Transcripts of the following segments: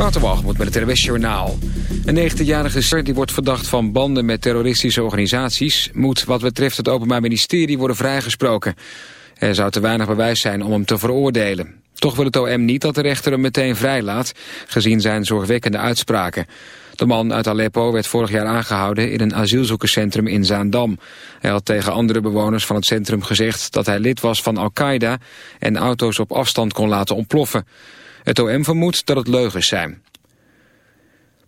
Waterwalgemoed met het RWS. Een 19-jarige ser die wordt verdacht van banden met terroristische organisaties... moet wat betreft het Openbaar Ministerie worden vrijgesproken. Er zou te weinig bewijs zijn om hem te veroordelen. Toch wil het OM niet dat de rechter hem meteen vrijlaat... gezien zijn zorgwekkende uitspraken. De man uit Aleppo werd vorig jaar aangehouden in een asielzoekerscentrum in Zaandam. Hij had tegen andere bewoners van het centrum gezegd dat hij lid was van Al-Qaeda... en auto's op afstand kon laten ontploffen. Het OM vermoedt dat het leugens zijn.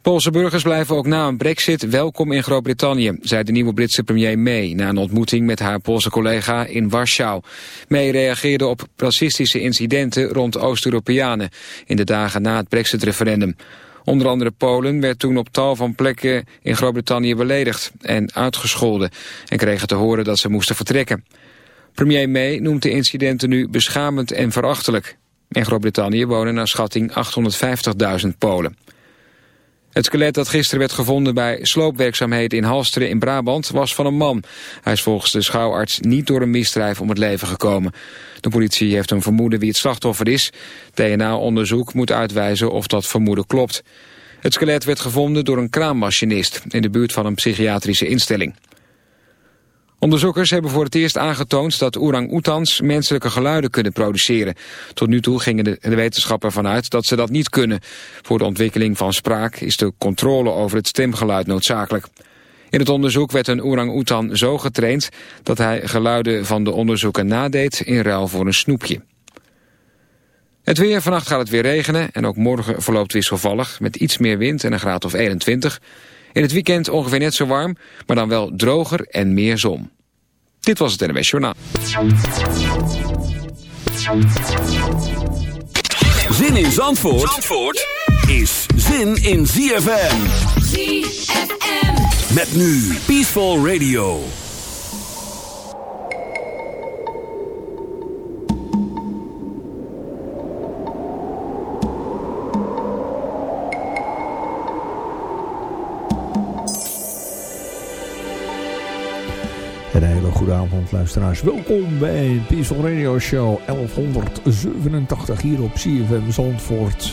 Poolse burgers blijven ook na een brexit welkom in Groot-Brittannië, zei de nieuwe Britse premier May na een ontmoeting met haar Poolse collega in Warschau. May reageerde op racistische incidenten rond Oost-Europeanen in de dagen na het brexit-referendum. Onder andere Polen werd toen op tal van plekken in Groot-Brittannië beledigd en uitgescholden en kregen te horen dat ze moesten vertrekken. Premier May noemt de incidenten nu beschamend en verachtelijk. In Groot-Brittannië wonen naar schatting 850.000 Polen. Het skelet dat gisteren werd gevonden bij sloopwerkzaamheden in Halsteren in Brabant was van een man. Hij is volgens de schouwarts niet door een misdrijf om het leven gekomen. De politie heeft een vermoeden wie het slachtoffer is. DNA-onderzoek moet uitwijzen of dat vermoeden klopt. Het skelet werd gevonden door een kraammachinist in de buurt van een psychiatrische instelling. Onderzoekers hebben voor het eerst aangetoond dat orang-oetans menselijke geluiden kunnen produceren. Tot nu toe gingen de, de wetenschappers vanuit dat ze dat niet kunnen. Voor de ontwikkeling van spraak is de controle over het stemgeluid noodzakelijk. In het onderzoek werd een orang-oetan zo getraind dat hij geluiden van de onderzoeken nadeed in ruil voor een snoepje. Het weer, vannacht gaat het weer regenen en ook morgen verloopt wisselvallig met iets meer wind en een graad of 21. In het weekend ongeveer net zo warm, maar dan wel droger en meer zon. Dit was het NWS Journaal. Zin in Zandvoort, Zandvoort is zin in ZFM. ZFM. Met nu Peaceful Radio. Een hele goede avond luisteraars. Welkom bij Peaceful Radio Show 1187 hier op CFM Zandvoort.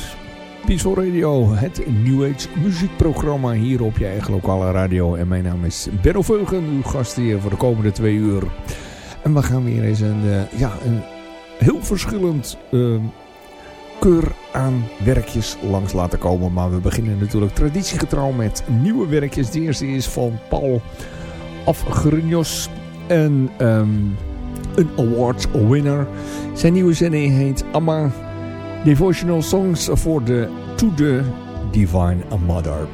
Peaceful Radio, het New Age muziekprogramma hier op je eigen lokale radio. En mijn naam is Benno Veugen, uw gast hier voor de komende twee uur. En we gaan weer eens een, uh, ja, een heel verschillend uh, keur aan werkjes langs laten komen. Maar we beginnen natuurlijk traditiegetrouw met nieuwe werkjes. De eerste is van Paul Afgrinjos. En um, een award winner. Zijn nieuwe zending heet Amma Devotional Songs for the, to the Divine Mother.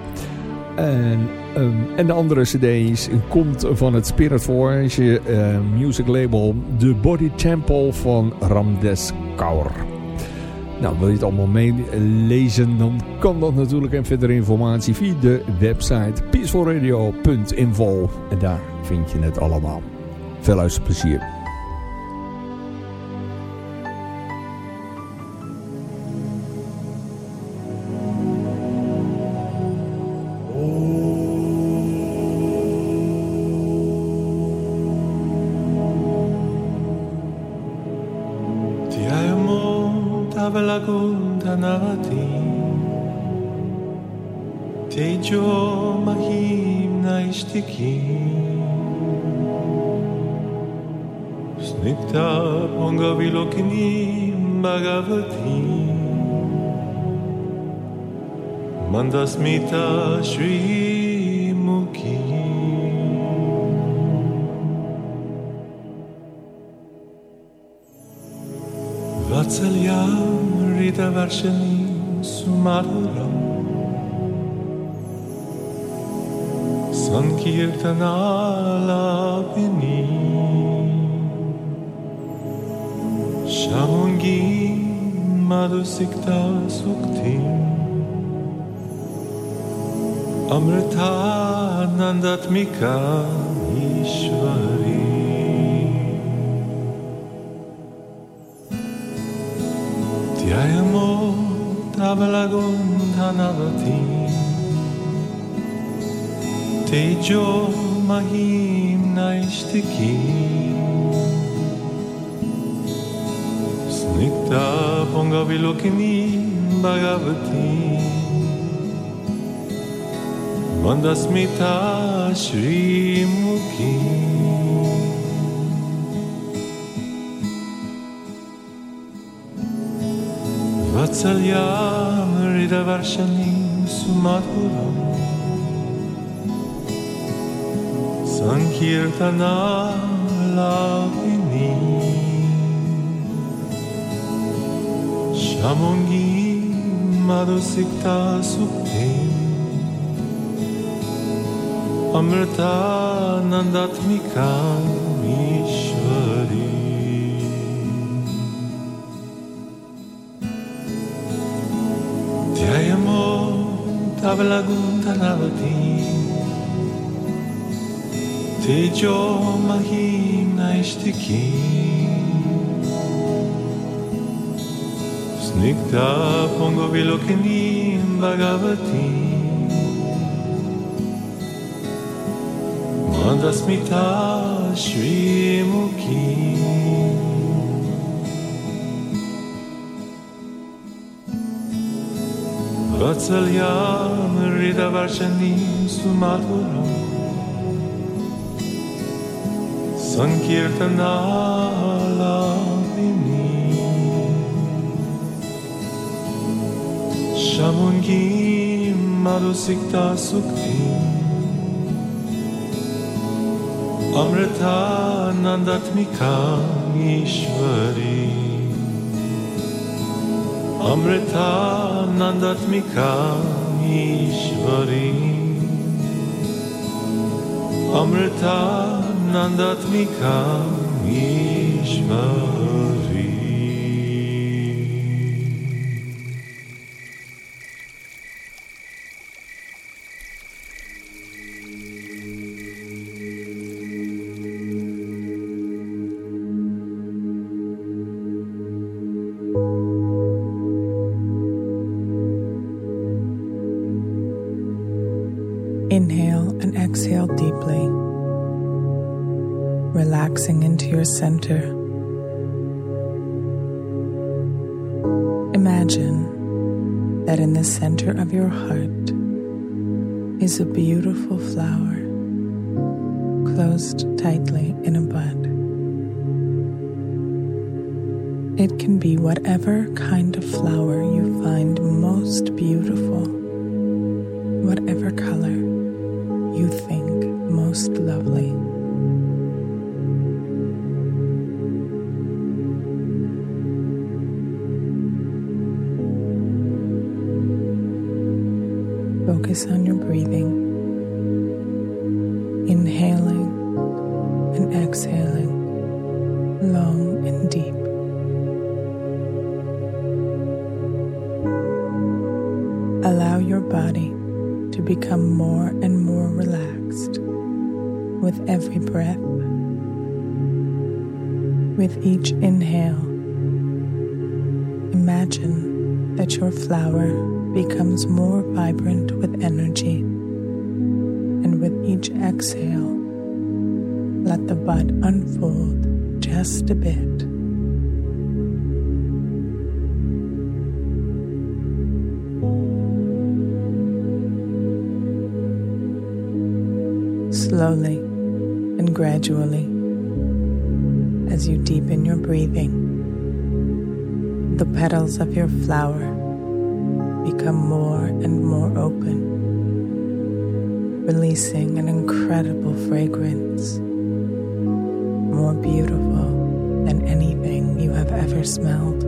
En, um, en de andere cd komt van het Spirit Voyage uh, music label The Body Temple van Ramdes Kaur. Nou, wil je het allemaal meelezen, dan kan dat natuurlijk. En verder informatie via de website peacefulradio.info. En daar vind je het allemaal. Veel luisterplezier. Tejo mahim na Snikta ponga vilokinim bhagavatim Mandasmita shri mukim Vatsalyam rita varshanim sumaduram Sankirtanalapini Shamungi Madhusikta Suktim Amrita Nandatmika Ishvari. Dhyayamo Tavalagundhanavatim Ponga vilokini Mandasmita Shri Mukhi Vatsalyam Ridavarshanim Sumadhuram Sankirtana Lavini among'i madhusikta sukti, amrita nandatmika ishvari dhyayamo tavalagundanavati tejo mahim naishtiki. נקטע פונגו וילוקינים בגבתי. מנדס מיטה שבי מוקים. רצל ים רידה ברשנים סומת עולם. סן קירתנה شمون گیم مرو سکتا سکتیم امرتا نندت می کامیش وریم امرتا نندت می کامیش وریم امرتا نندت می کامیش that in the center of your heart is a beautiful flower closed tightly in a bud. It can be whatever kind of flower you find most beautiful, whatever color you think most lovely. Focus on your breathing, inhaling and exhaling long and deep. Allow your body to become more and more relaxed with every breath. With each inhale, imagine that your flower becomes more vibrant with energy. And with each exhale, let the bud unfold just a bit. Slowly and gradually, as you deepen your breathing, the petals of your flower become more and more open, releasing an incredible fragrance, more beautiful than anything you have ever smelled.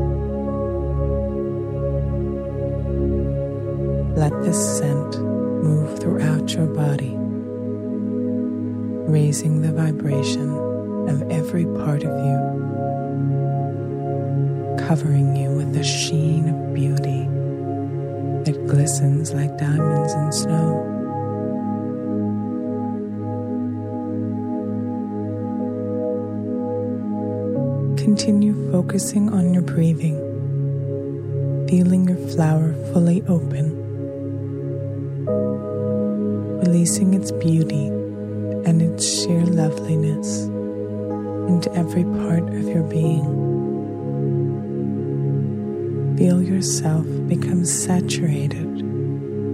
Let this scent move throughout your body, raising the vibration of every part of you, covering you with a sheen of glistens like diamonds in snow. Continue focusing on your breathing, feeling your flower fully open, releasing its beauty and its sheer loveliness into every part of your being. Feel yourself become saturated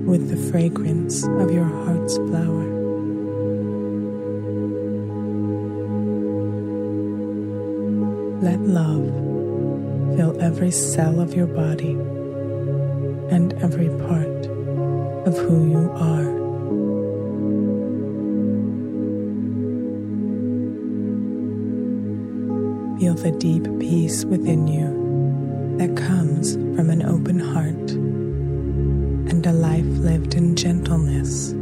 with the fragrance of your heart's flower. Let love fill every cell of your body and every part of who you are. Feel the deep peace within you that comes from an open heart lived in gentleness,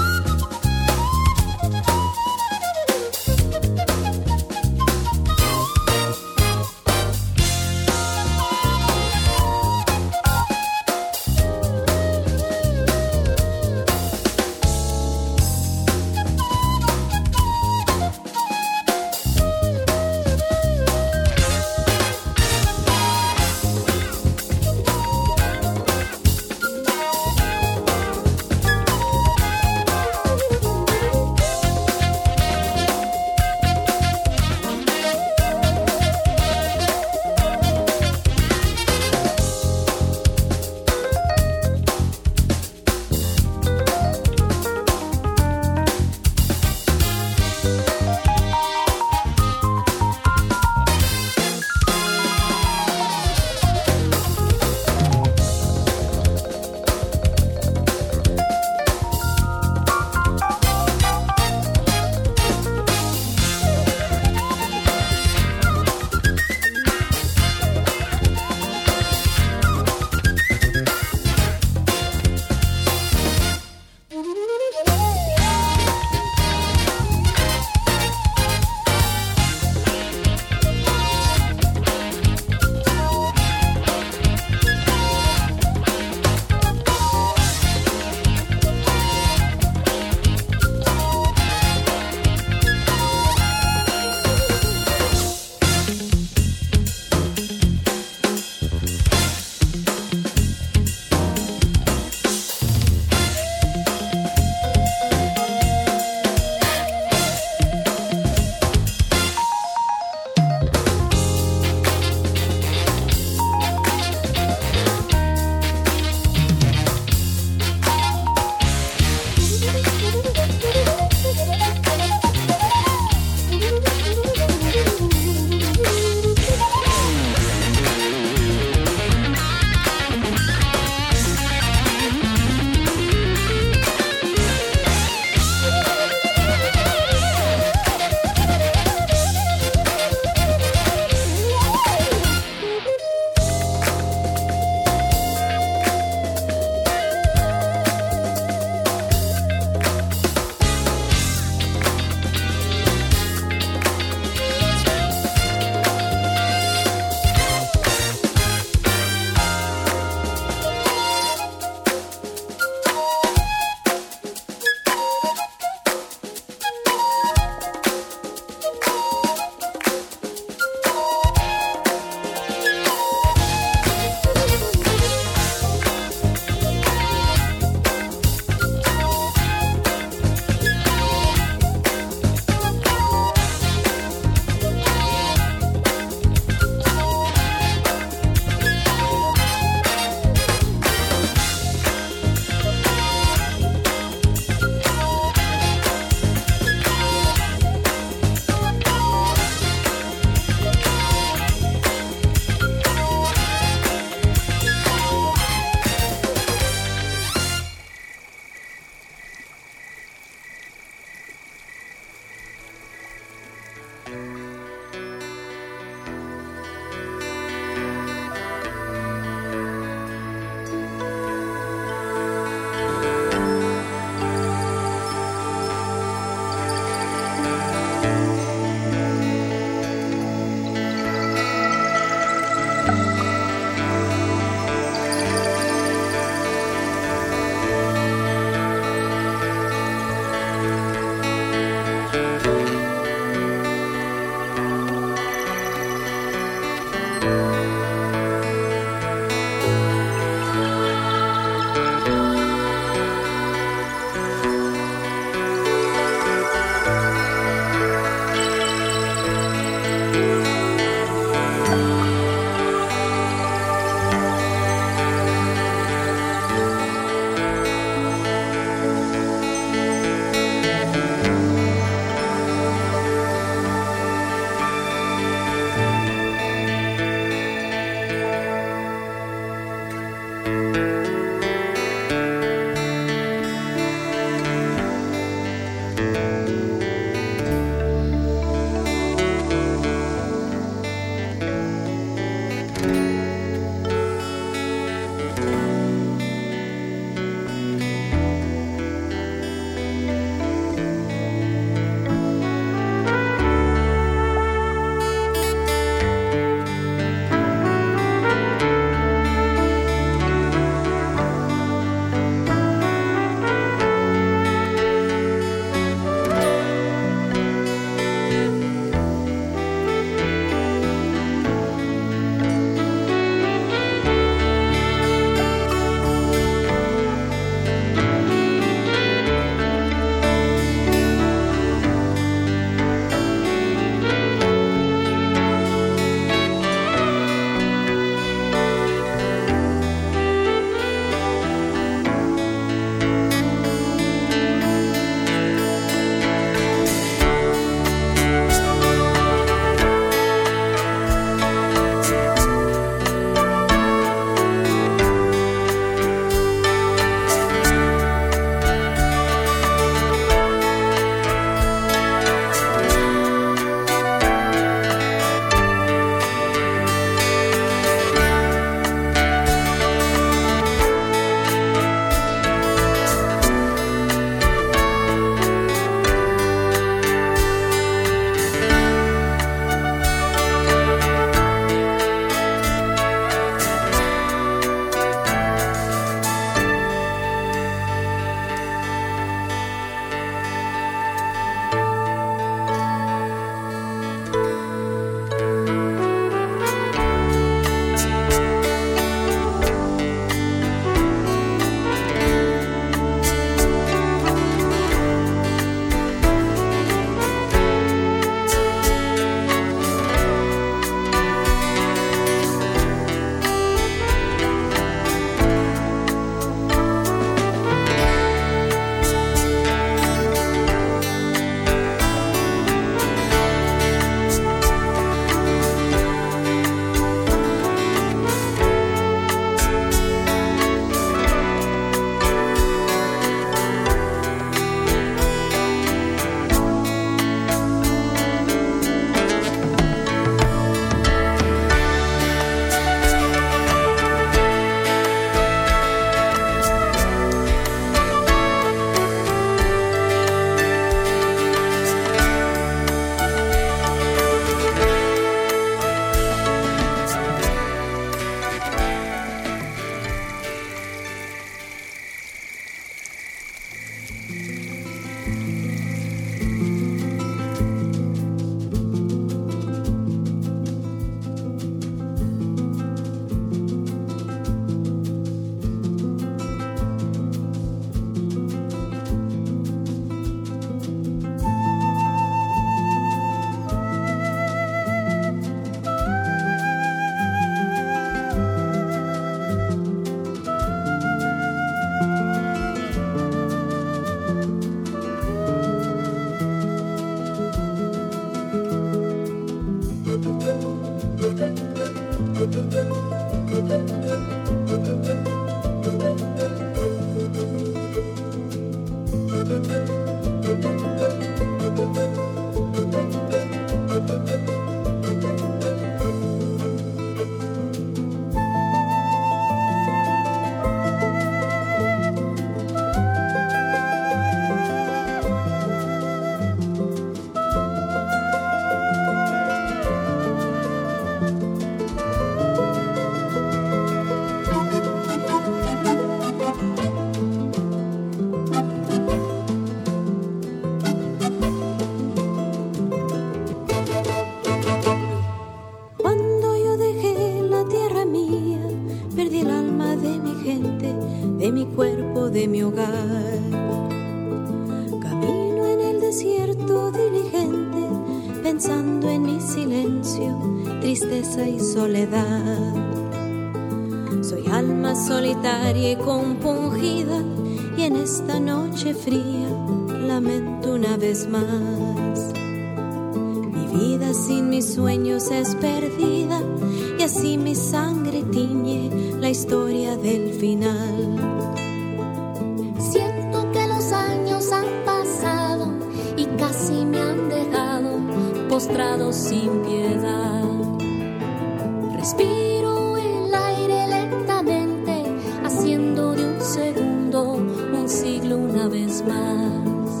Respiro el aire lentamente, haciendo de un segundo un siglo una vez más.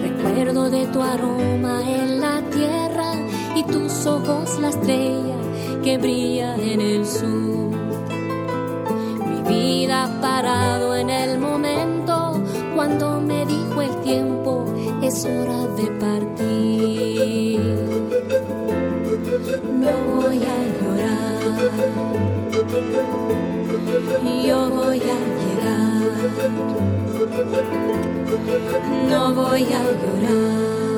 Recuerdo de tu aroma en la tierra y tus ojos la estrella que brilla en el sur. Mi vida parado en el momento cuando me dijo el tiempo es hora de partir. No voy a yo voy a llegar. No voy a llorar.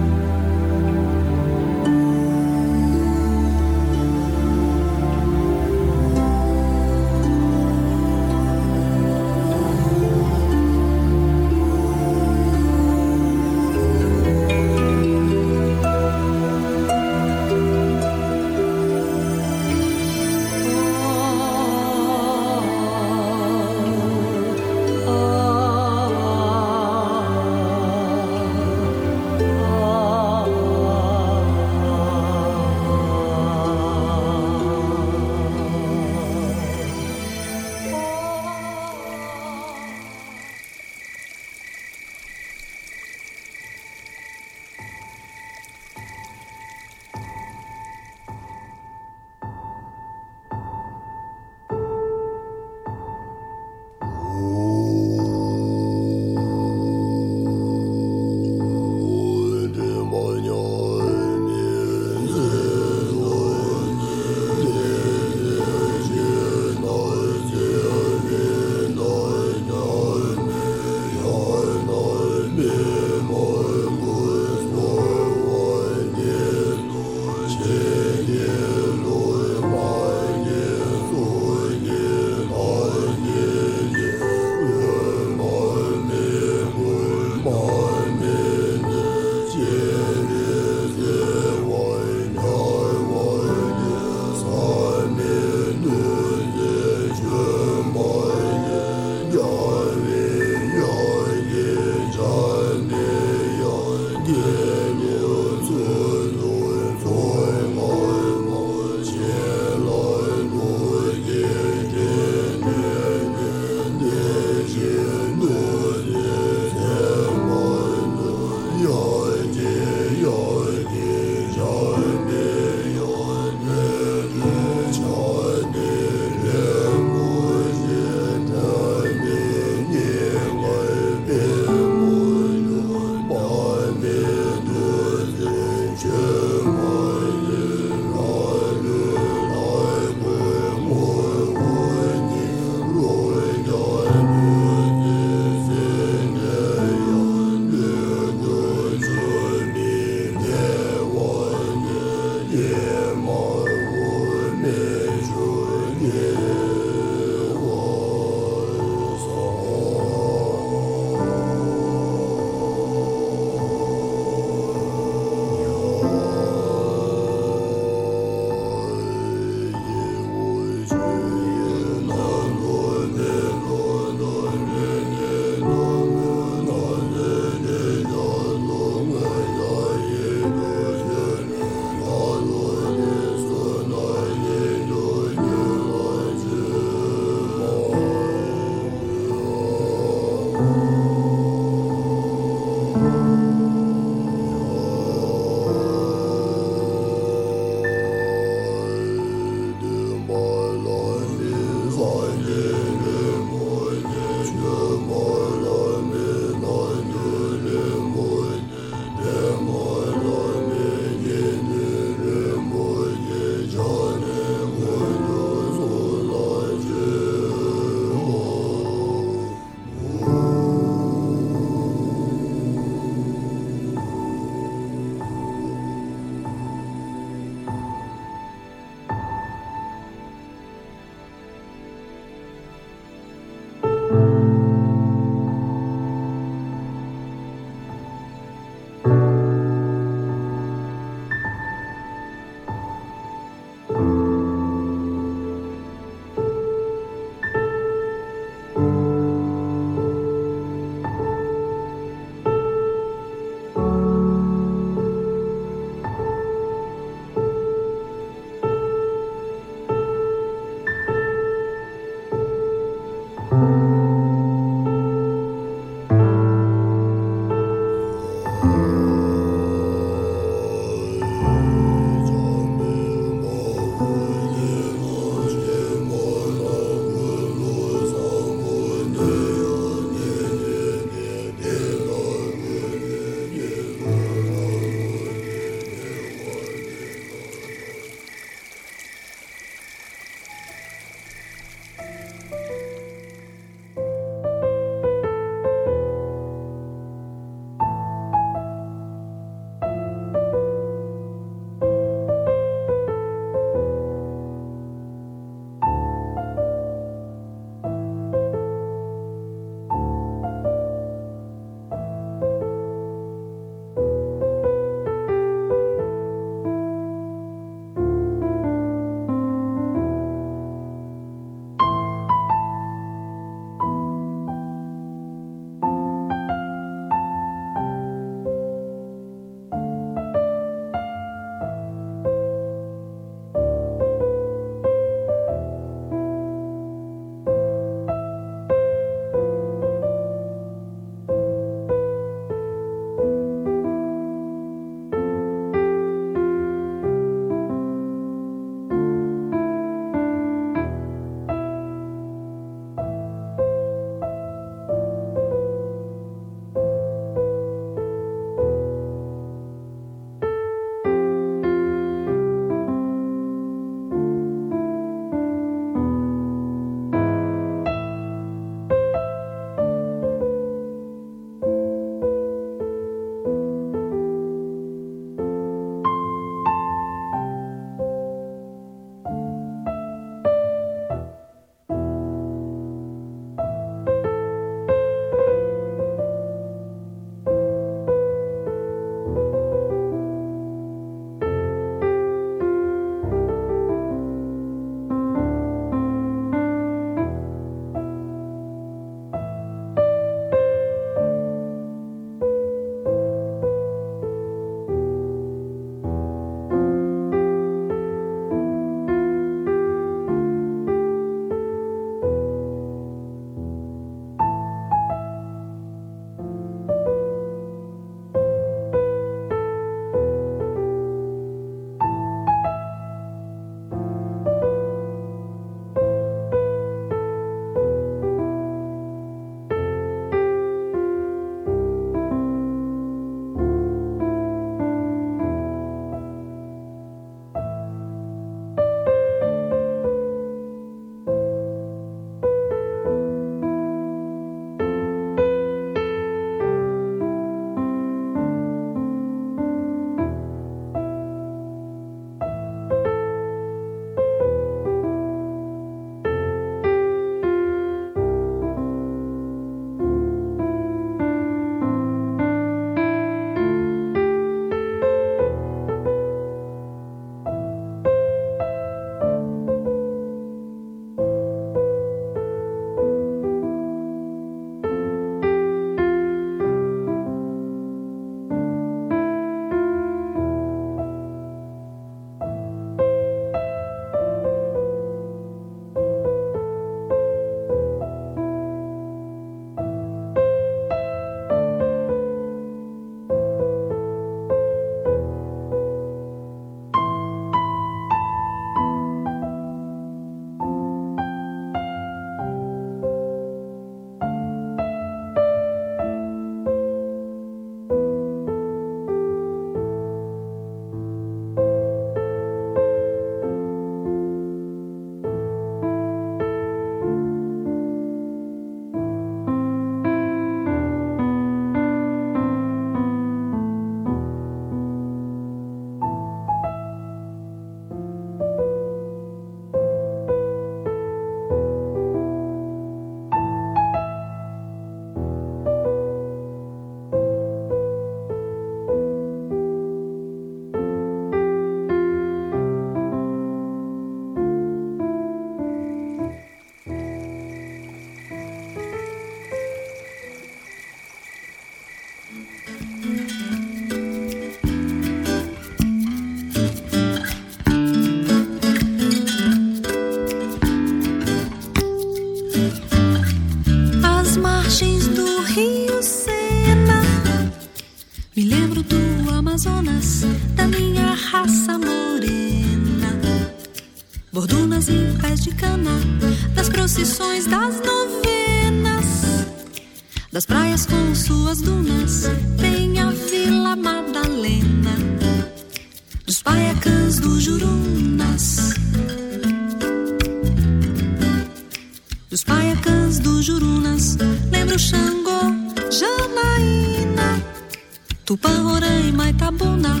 Tuparorama, Itabuna, tá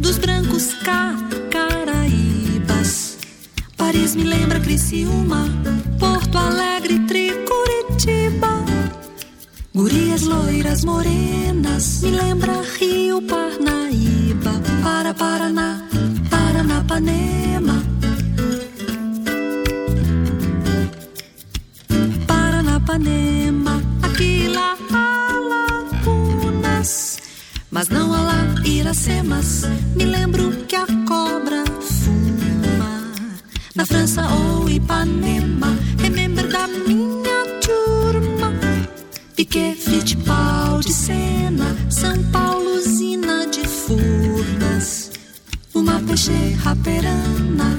dos brancos Cacaraíbas. Paris me lembra Criciúma, Porto Alegre, Tricuritiba. Gurias loiras morenas, me lembra Rio Parnaíba, para Paraná, Paranapanema. Paranapanema. Mas não há lá iracemas, me lembro que a cobra fuma. Na França ou Ipanema, remember da minha turma. Piquet, Fittipaldi, Sena, São Paulo, Zina de Furnas. Uma peixe raperana